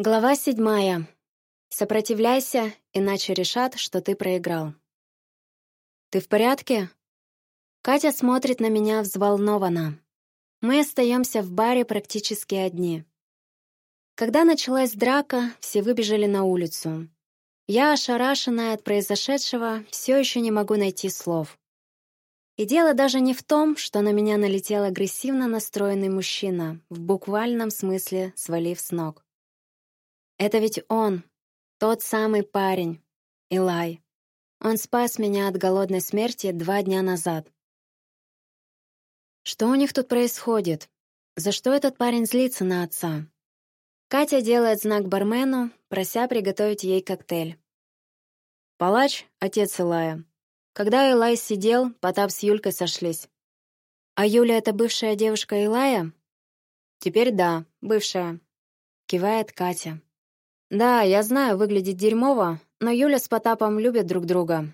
Глава седьмая. Сопротивляйся, иначе решат, что ты проиграл. «Ты в порядке?» Катя смотрит на меня взволнованно. Мы остаемся в баре практически одни. Когда началась драка, все выбежали на улицу. Я, ошарашенная от произошедшего, все еще не могу найти слов. И дело даже не в том, что на меня налетел агрессивно настроенный мужчина, в буквальном смысле свалив с ног. Это ведь он, тот самый парень, Илай. Он спас меня от голодной смерти два дня назад. Что у них тут происходит? За что этот парень злится на отца? Катя делает знак бармену, прося приготовить ей коктейль. Палач — отец Илая. Когда Илай сидел, Потап с Юлькой сошлись. А Юля — это бывшая девушка Илая? Теперь да, бывшая. Кивает Катя. Да, я знаю, выглядит дерьмово, но Юля с Потапом любят друг друга.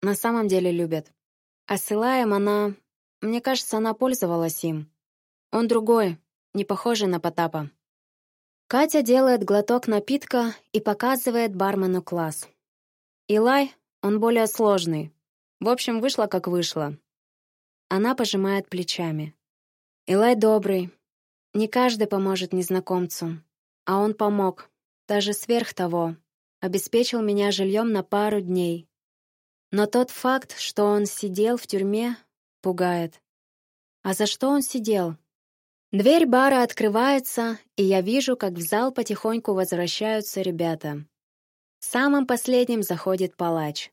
На самом деле любят. А с Илаем она... Мне кажется, она пользовалась им. Он другой, не похожий на Потапа. Катя делает глоток напитка и показывает бармену класс. Илай, он более сложный. В общем, вышло как вышло. Она пожимает плечами. Илай добрый. Не каждый поможет незнакомцу. А он помог, даже сверх того, обеспечил меня жильем на пару дней. Но тот факт, что он сидел в тюрьме, пугает. А за что он сидел? Дверь бара открывается, и я вижу, как в зал потихоньку возвращаются ребята. Самым последним заходит палач.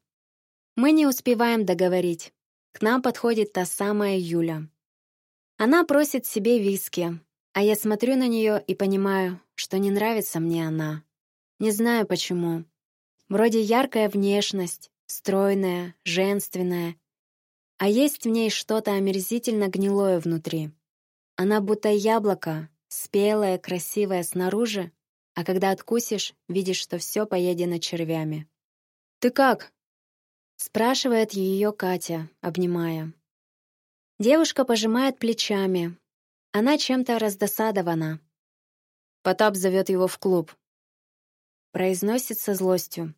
Мы не успеваем договорить. К нам подходит та самая Юля. Она просит себе виски, а я смотрю на нее и понимаю, что не нравится мне она. Не знаю почему. Вроде яркая внешность, стройная, женственная. А есть в ней что-то омерзительно гнилое внутри. Она будто яблоко, спелое, красивое снаружи, а когда откусишь, видишь, что все поедено червями. «Ты как?» — спрашивает ее Катя, обнимая. Девушка пожимает плечами, она чем-то раздосадована. Потап зовет его в клуб. Произносит со злостью.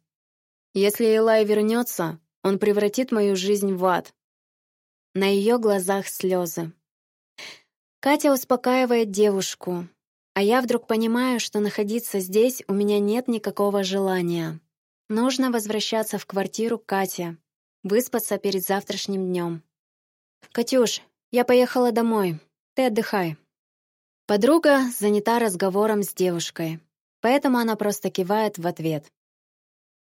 Если Элай вернется, он превратит мою жизнь в ад. На ее глазах слезы. Катя успокаивает девушку, а я вдруг понимаю, что находиться здесь у меня нет никакого желания. Нужно возвращаться в квартиру Кати, выспаться перед завтрашним днем. «Катюш, я поехала домой. Ты отдыхай». Подруга занята разговором с девушкой, поэтому она просто кивает в ответ.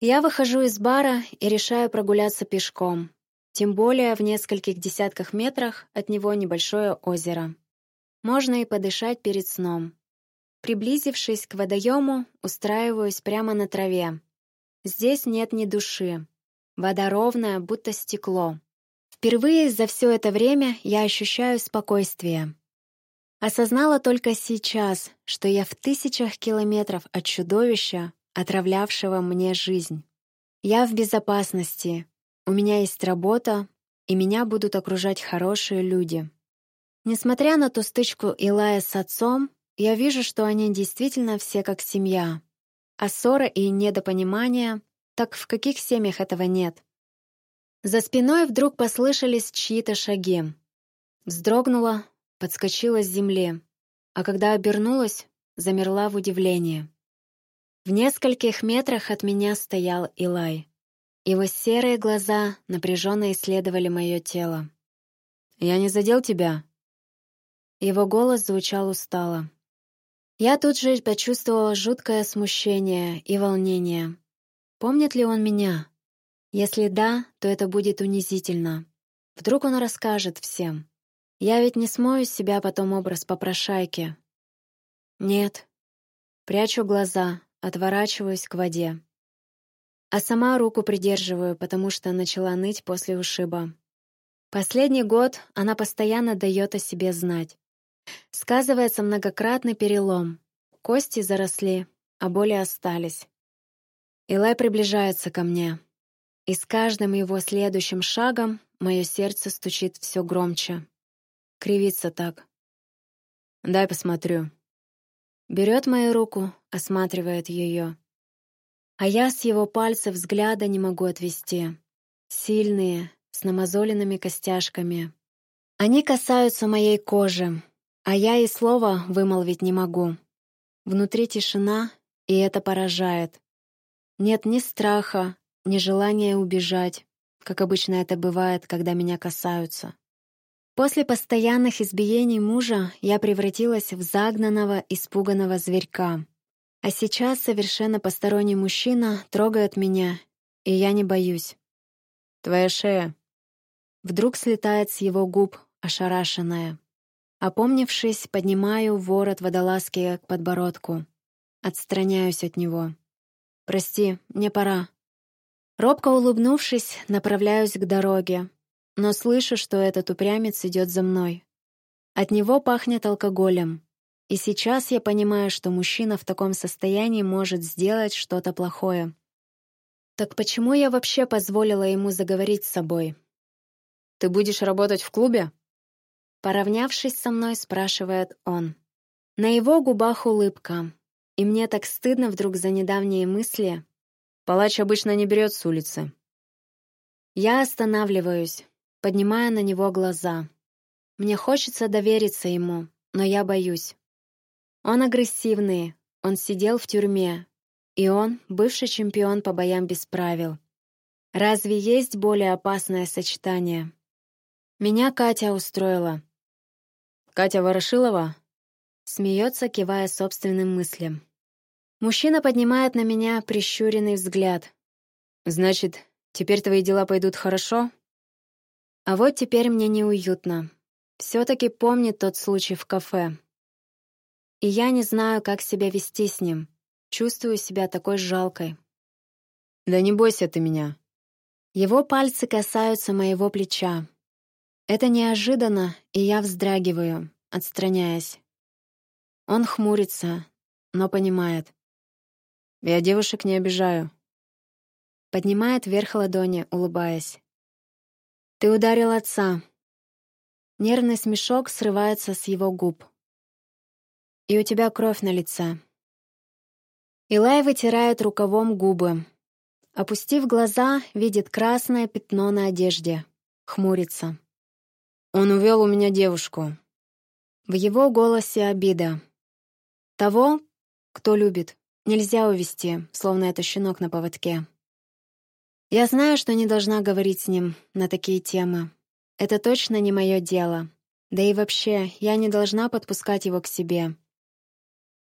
Я выхожу из бара и решаю прогуляться пешком, тем более в нескольких десятках метрах от него небольшое озеро. Можно и подышать перед сном. Приблизившись к водоему, устраиваюсь прямо на траве. Здесь нет ни души. Вода ровная, будто стекло. Впервые за все это время я ощущаю спокойствие. Осознала только сейчас, что я в тысячах километров от чудовища, отравлявшего мне жизнь. Я в безопасности, у меня есть работа, и меня будут окружать хорошие люди. Несмотря на ту стычку Илая с отцом, я вижу, что они действительно все как семья. А ссора и недопонимания, так в каких семьях этого нет? За спиной вдруг послышались чьи-то шаги. Вздрогнула, подскочила с земли, а когда обернулась, замерла в удивлении. В нескольких метрах от меня стоял Илай. Его серые глаза напряженно исследовали мое тело. «Я не задел тебя?» Его голос звучал устало. Я тут же почувствовала жуткое смущение и волнение. Помнит ли он меня? Если да, то это будет унизительно. Вдруг он расскажет всем. Я ведь не смою с себя потом образ попрошайки. Нет. Прячу глаза, отворачиваюсь к воде. А сама руку придерживаю, потому что начала ныть после ушиба. Последний год она постоянно дает о себе знать. Сказывается многократный перелом. Кости заросли, а боли остались. Илай приближается ко мне. И с каждым его следующим шагом мое сердце стучит все громче. Кривится так. «Дай посмотрю». Берет мою руку, осматривает ее. А я с его пальцев взгляда не могу отвести. Сильные, с намазоленными костяшками. Они касаются моей кожи, а я и слова вымолвить не могу. Внутри тишина, и это поражает. Нет ни страха, ни желания убежать, как обычно это бывает, когда меня касаются. После постоянных избиений мужа я превратилась в загнанного, испуганного зверька. А сейчас совершенно посторонний мужчина трогает меня, и я не боюсь. «Твоя шея». Вдруг слетает с его губ, ошарашенная. Опомнившись, поднимаю ворот водолазки к подбородку. Отстраняюсь от него. «Прости, мне пора». Робко улыбнувшись, направляюсь к дороге, но слышу, что этот упрямец идет за мной. От него пахнет алкоголем. И сейчас я понимаю, что мужчина в таком состоянии может сделать что-то плохое. Так почему я вообще позволила ему заговорить с собой? «Ты будешь работать в клубе?» Поравнявшись со мной, спрашивает он. На его губах улыбка. И мне так стыдно вдруг за недавние мысли. Палач обычно не берет с улицы. Я останавливаюсь, поднимая на него глаза. Мне хочется довериться ему, но я боюсь. Он агрессивный, он сидел в тюрьме, и он — бывший чемпион по боям без правил. Разве есть более опасное сочетание? Меня Катя устроила. Катя Ворошилова смеется, кивая собственным мыслям. Мужчина поднимает на меня прищуренный взгляд. «Значит, теперь твои дела пойдут хорошо?» А вот теперь мне неуютно. Все-таки помнит тот случай в кафе. И я не знаю, как себя вести с ним. Чувствую себя такой жалкой. «Да не бойся ты меня». Его пальцы касаются моего плеча. Это неожиданно, и я вздрагиваю, отстраняясь. Он хмурится, но понимает. Я девушек не обижаю. Поднимает вверх ладони, улыбаясь. «Ты ударил отца». Нервный смешок срывается с его губ. «И у тебя кровь на лице». Илай вытирает рукавом губы. Опустив глаза, видит красное пятно на одежде. Хмурится. «Он увел у меня девушку». В его голосе обида. Того, кто любит, нельзя увести, словно это щенок на поводке. Я знаю, что не должна говорить с ним на такие темы. Это точно не мое дело. Да и вообще, я не должна подпускать его к себе.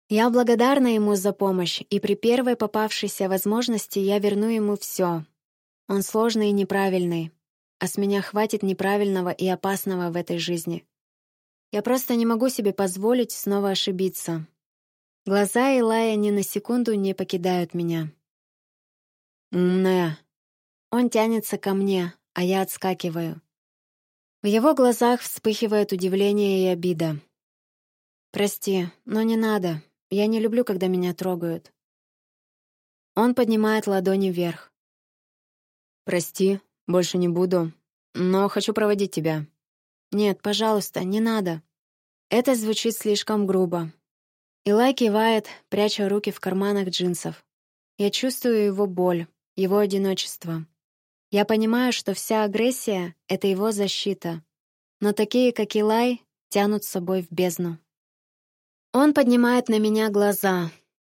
Я благодарна ему за помощь, и при первой попавшейся возможности я верну ему все. Он сложный и неправильный, а с меня хватит неправильного и опасного в этой жизни. Я просто не могу себе позволить снова ошибиться. Глаза Илая ни на секунду не покидают меня. «Умная», он тянется ко мне, а я отскакиваю. В его глазах вспыхивает удивление и обида. «Прости, но не надо. Я не люблю, когда меня трогают». Он поднимает ладони вверх. «Прости, больше не буду, но хочу проводить тебя». «Нет, пожалуйста, не надо». Это звучит слишком грубо. Илай кивает, пряча руки в карманах джинсов. Я чувствую его боль, его одиночество. Я понимаю, что вся агрессия — это его защита. Но такие, как Илай, тянут с собой в бездну. Он поднимает на меня глаза.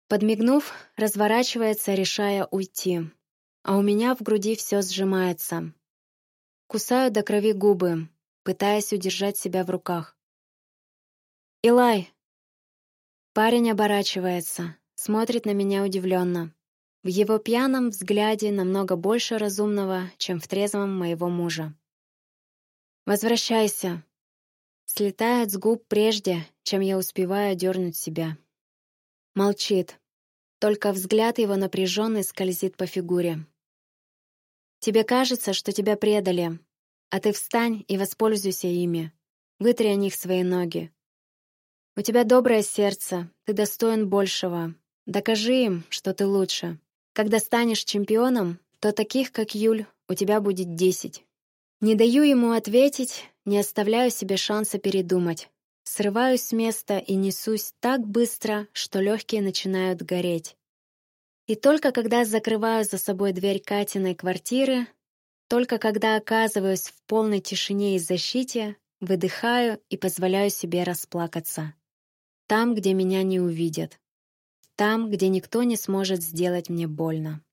Подмигнув, разворачивается, решая уйти. А у меня в груди все сжимается. Кусаю до крови губы, пытаясь удержать себя в руках. «Илай!» Парень оборачивается, смотрит на меня удивленно. В его пьяном взгляде намного больше разумного, чем в трезвом моего мужа. «Возвращайся!» Слетает с губ прежде, чем я успеваю дернуть себя. Молчит. Только взгляд его напряженный скользит по фигуре. «Тебе кажется, что тебя предали, а ты встань и воспользуйся ими. Вытри о них свои ноги. У тебя доброе сердце, ты достоин большего. Докажи им, что ты лучше. Когда станешь чемпионом, то таких, как Юль, у тебя будет десять. Не даю ему ответить, не оставляю себе шанса передумать. срываюсь с места и несусь так быстро, что легкие начинают гореть. И только когда закрываю за собой дверь Катиной квартиры, только когда оказываюсь в полной тишине и защите, выдыхаю и позволяю себе расплакаться. Там, где меня не увидят. Там, где никто не сможет сделать мне больно.